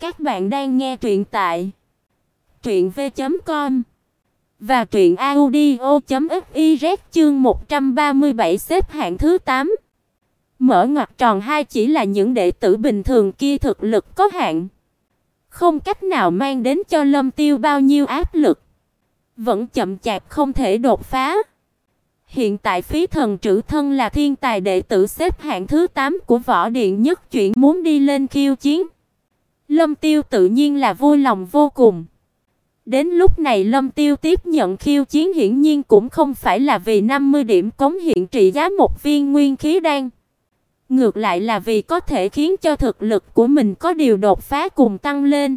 Các bạn đang nghe truyện tại truyện v.com và truyện audio.fiz chương 137 xếp hạng thứ 8. Mở ngoặc tròn hai chỉ là những đệ tử bình thường kia thực lực có hạn, không cách nào mang đến cho Lâm Tiêu bao nhiêu áp lực, vẫn chậm chạp không thể đột phá. Hiện tại Phí Thần trữ Thân là thiên tài đệ tử xếp hạng thứ 8 của Võ Điện nhất chuyển muốn đi lên khiêu chiến. Lâm Tiêu tự nhiên là vui lòng vô cùng. Đến lúc này Lâm Tiêu tiếp nhận khiêu chiến hiển nhiên cũng không phải là vì 50 điểm cống hiện trị giá một viên nguyên khí đan. Ngược lại là vì có thể khiến cho thực lực của mình có điều đột phá cùng tăng lên.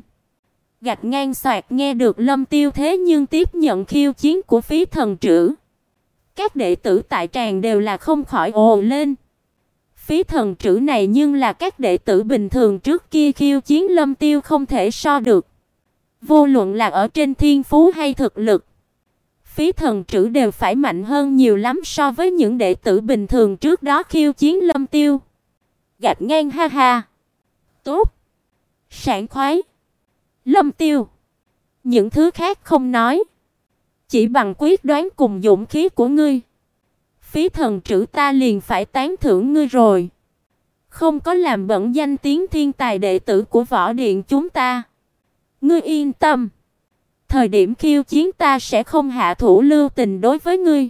Gạch ngang soạt nghe được Lâm Tiêu thế nhưng tiếp nhận khiêu chiến của phí thần trữ. Các đệ tử tại tràng đều là không khỏi ồ lên. Phí thần trữ này nhưng là các đệ tử bình thường trước kia khiêu chiến Lâm Tiêu không thể so được. Vô luận là ở trên thiên phú hay thực lực, phí thần trữ đều phải mạnh hơn nhiều lắm so với những đệ tử bình thường trước đó khiêu chiến Lâm Tiêu. Gạch ngang ha ha. Tốt. Sảng khoái. Lâm Tiêu. Những thứ khác không nói. Chỉ bằng quyết đoán cùng dũng khí của ngươi. Phí thần trữ ta liền phải tán thưởng ngươi rồi. Không có làm bẩn danh tiếng thiên tài đệ tử của võ điện chúng ta. Ngươi yên tâm. Thời điểm khiêu chiến ta sẽ không hạ thủ lưu tình đối với ngươi.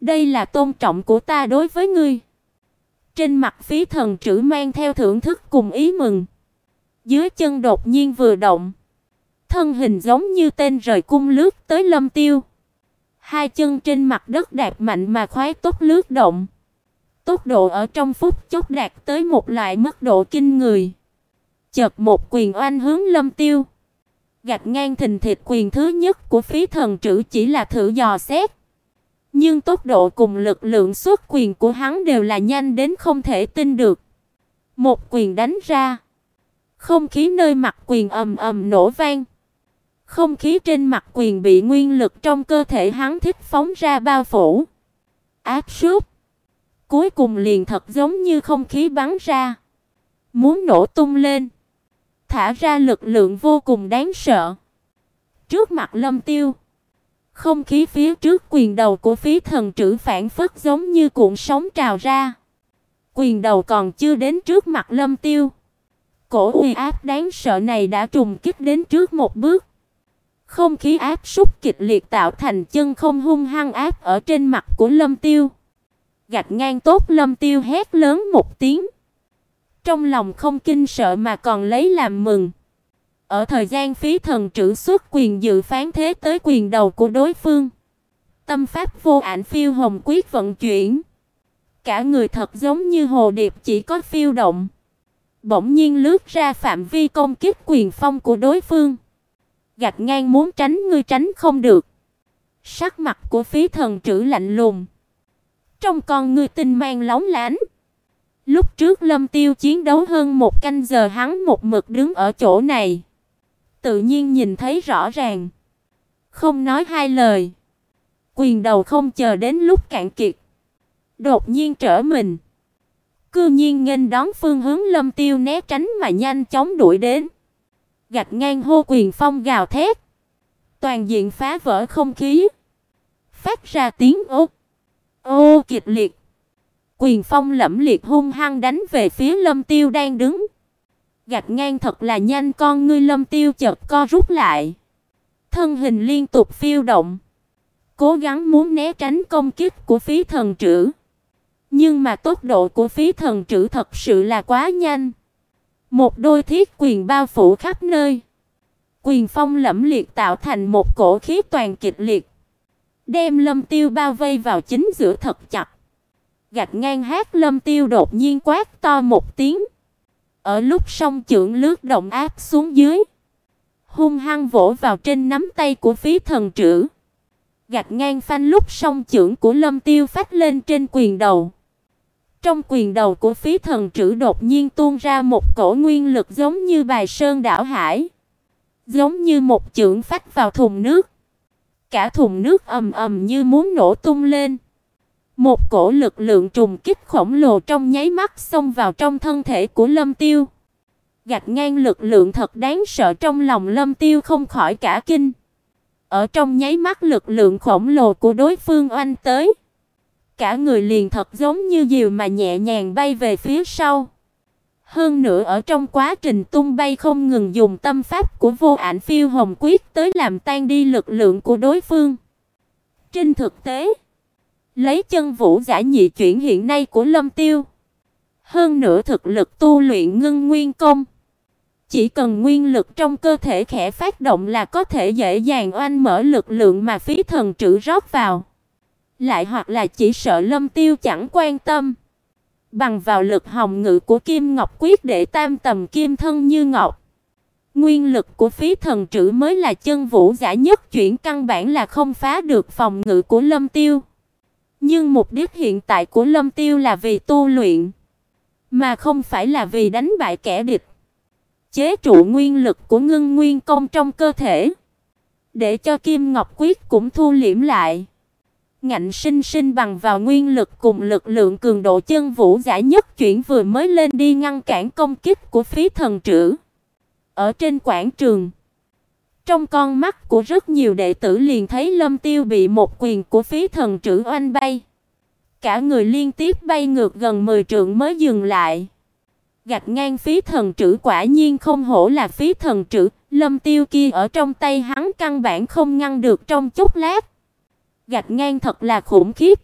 Đây là tôn trọng của ta đối với ngươi. Trên mặt phí thần trữ mang theo thưởng thức cùng ý mừng. Dưới chân đột nhiên vừa động. Thân hình giống như tên rời cung lướt tới lâm tiêu. Hai chân trên mặt đất đạp mạnh mà khoái tốc lướt động. Tốc độ ở trong phút chốc đạt tới một loại mức độ kinh người. Chợt một quyền oanh hướng lâm tiêu. Gạch ngang thình thịch quyền thứ nhất của phí thần trữ chỉ là thử dò xét. Nhưng tốc độ cùng lực lượng xuất quyền của hắn đều là nhanh đến không thể tin được. Một quyền đánh ra, không khí nơi mặt quyền ầm ầm nổ vang. Không khí trên mặt quyền bị nguyên lực trong cơ thể hắn thích phóng ra bao phủ, áp súc. Cuối cùng liền thật giống như không khí bắn ra, muốn nổ tung lên, thả ra lực lượng vô cùng đáng sợ. Trước mặt Lâm Tiêu, không khí phía trước quyền đầu của phí thần trữ phản phất giống như cuộn sóng trào ra. Quyền đầu còn chưa đến trước mặt Lâm Tiêu. Cổ uy áp đáng sợ này đã trùng kích đến trước một bước. Không khí áp súc kịch liệt tạo thành chân không hung hăng áp ở trên mặt của Lâm Tiêu. Gạch ngang tốt Lâm Tiêu hét lớn một tiếng. Trong lòng không kinh sợ mà còn lấy làm mừng. Ở thời gian phí thần trữ xuất quyền dự phán thế tới quyền đầu của đối phương. Tâm pháp vô ảnh phiêu hồng quyết vận chuyển. Cả người thật giống như hồ điệp chỉ có phiêu động. Bỗng nhiên lướt ra phạm vi công kích quyền phong của đối phương. Gạch ngang muốn tránh, ngươi tránh không được. Sắc mặt của phí thần trữ lạnh lùng. Trong con ngươi tinh mang lóng lánh. Lúc trước Lâm Tiêu chiến đấu hơn một canh giờ, hắn một mực đứng ở chỗ này tự nhiên nhìn thấy rõ ràng. Không nói hai lời. Quyền đầu không chờ đến lúc cạn kiệt. Đột nhiên trở mình. Cư nhiên nghênh đón phương hướng Lâm Tiêu né tránh mà nhanh chóng đuổi đến. Gạch ngang hô quyền phong gào thét. Toàn diện phá vỡ không khí. Phát ra tiếng ố. Ô kịch liệt. Quyền phong lẫm liệt hung hăng đánh về phía Lâm Tiêu đang đứng gạch ngang thật là nhanh con ngươi Lâm Tiêu chợt co rút lại. Thân hình liên tục phiêu động, cố gắng muốn né tránh công kích của Phí Thần trữ, Nhưng mà tốc độ của Phí Thần trữ thật sự là quá nhanh. Một đôi thiết quyền bao phủ khắp nơi. Quyền phong lẫm liệt tạo thành một cổ khí toàn kịch liệt, đem Lâm Tiêu bao vây vào chính giữa thật chặt. Gạch ngang hát Lâm Tiêu đột nhiên quát to một tiếng. Ở lúc song chưởng lướt động áp xuống dưới, hung hăng vỗ vào trên nắm tay của phí thần trữ. gạch ngang phanh lúc song chưởng của Lâm Tiêu phát lên trên quyền đầu. Trong quyền đầu của phí thần trữ đột nhiên tuôn ra một cổ nguyên lực giống như bài sơn đảo hải, giống như một chưởng phát vào thùng nước. Cả thùng nước ầm ầm như muốn nổ tung lên. Một cổ lực lượng trùng kích khổng lồ trong nháy mắt xông vào trong thân thể của Lâm Tiêu. Gạch ngang lực lượng thật đáng sợ trong lòng Lâm Tiêu không khỏi cả kinh. Ở trong nháy mắt lực lượng khổng lồ của đối phương oanh tới, cả người liền thật giống như diều mà nhẹ nhàng bay về phía sau. Hơn nữa ở trong quá trình tung bay không ngừng dùng tâm pháp của vô ảnh phiêu hồng quyết tới làm tan đi lực lượng của đối phương. Trên thực tế, lấy chân vũ giả nhị chuyển hiện nay của Lâm Tiêu, hơn nữa thực lực tu luyện ngưng nguyên công, chỉ cần nguyên lực trong cơ thể khẽ phát động là có thể dễ dàng oanh mở lực lượng mà phí thần trữ rót vào. Lại hoặc là chỉ sợ Lâm Tiêu chẳng quan tâm, bằng vào lực hồng ngự của Kim Ngọc quyết để tam tầm kim thân như ngọc. Nguyên lực của phí thần trữ mới là chân vũ giả nhất chuyển căn bản là không phá được phòng ngự của Lâm Tiêu. Nhưng mục đích hiện tại của Lâm Tiêu là vì tu luyện, mà không phải là vì đánh bại kẻ địch. Chế trụ nguyên lực của ngưng nguyên công trong cơ thể, để cho Kim Ngọc quyết cũng thu liễm lại. Ngạnh sinh sinh bằng vào nguyên lực cùng lực lượng cường độ chân vũ giả nhất chuyển vừa mới lên đi ngăn cản công kích của phí thần trữ. Ở trên quảng trường, trong con mắt của rất nhiều đệ tử liền thấy Lâm Tiêu bị một quyền của phí thần trữ oanh bay. Cả người liên tiếp bay ngược gần 10 trượng mới dừng lại. Gạch ngang phí thần trữ quả nhiên không hổ là phí thần trữ, Lâm Tiêu kia ở trong tay hắn căn bản không ngăn được trong chốc lát. Gạch ngang thật là khủng khiếp.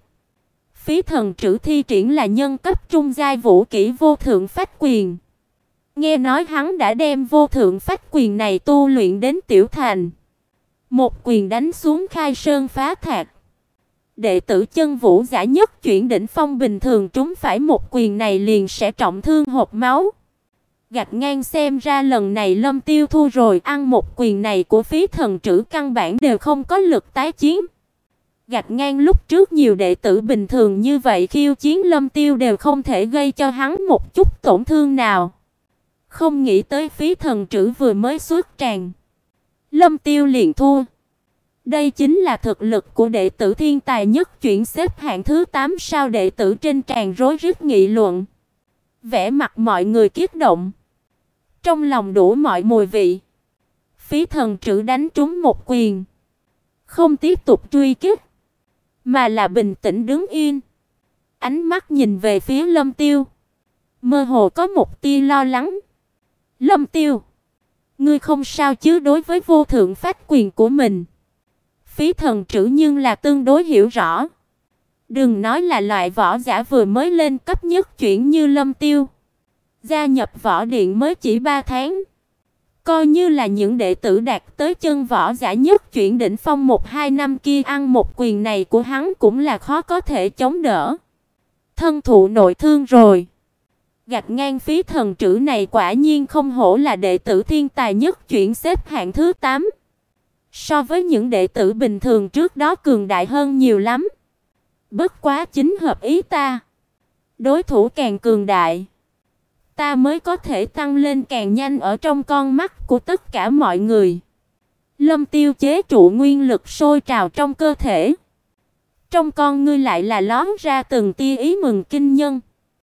Phí thần trữ thi triển là nhân cấp trung giai vũ kỹ vô thượng phách quyền. Nghe nói hắn đã đem vô thượng phách quyền này tu luyện đến tiểu thành. Một quyền đánh xuống khai sơn phá thạch. Đệ tử chân vũ giả nhất chuyển đỉnh phong bình thường trúng phải một quyền này liền sẽ trọng thương hộp máu. Gạch ngang xem ra lần này Lâm Tiêu thua rồi, ăn một quyền này của phí thần trữ căn bản đều không có lực tái chiến. Gạch ngang lúc trước nhiều đệ tử bình thường như vậy, khiêu chiến Lâm Tiêu đều không thể gây cho hắn một chút tổn thương nào. Không nghĩ tới phí thần trữ vừa mới xuất tràng. Lâm Tiêu liền thua. Đây chính là thực lực của đệ tử thiên tài nhất chuyển xếp hạng thứ 8 sao đệ tử trên tràn rối rít nghị luận. Vẻ mặt mọi người kích động. Trong lòng đủ mọi mùi vị. Phí thần trữ đánh trúng một quyền. Không tiếp tục truy kích. Mà là bình tĩnh đứng yên. Ánh mắt nhìn về phía lâm tiêu. Mơ hồ có một tia lo lắng. Lâm Tiêu, ngươi không sao chứ đối với vô thượng pháp quyền của mình. Phí thần trữ nhưng là tương đối hiểu rõ. Đừng nói là loại võ giả vừa mới lên cấp nhất chuyển như Lâm Tiêu. Gia nhập võ điện mới chỉ 3 tháng. Coi như là những đệ tử đạt tới chân võ giả nhất chuyển đỉnh phong 1-2 năm kia ăn một quyền này của hắn cũng là khó có thể chống đỡ. Thân thụ nội thương rồi gạch ngang phí thần trữ này quả nhiên không hổ là đệ tử thiên tài nhất chuyển xếp hạng thứ 8. So với những đệ tử bình thường trước đó cường đại hơn nhiều lắm. Bất quá chính hợp ý ta. Đối thủ càng cường đại, ta mới có thể tăng lên càng nhanh ở trong con mắt của tất cả mọi người. Lâm Tiêu chế trụ nguyên lực sôi trào trong cơ thể. Trong con ngươi lại là lóe ra từng tia ý mừng kinh nhân.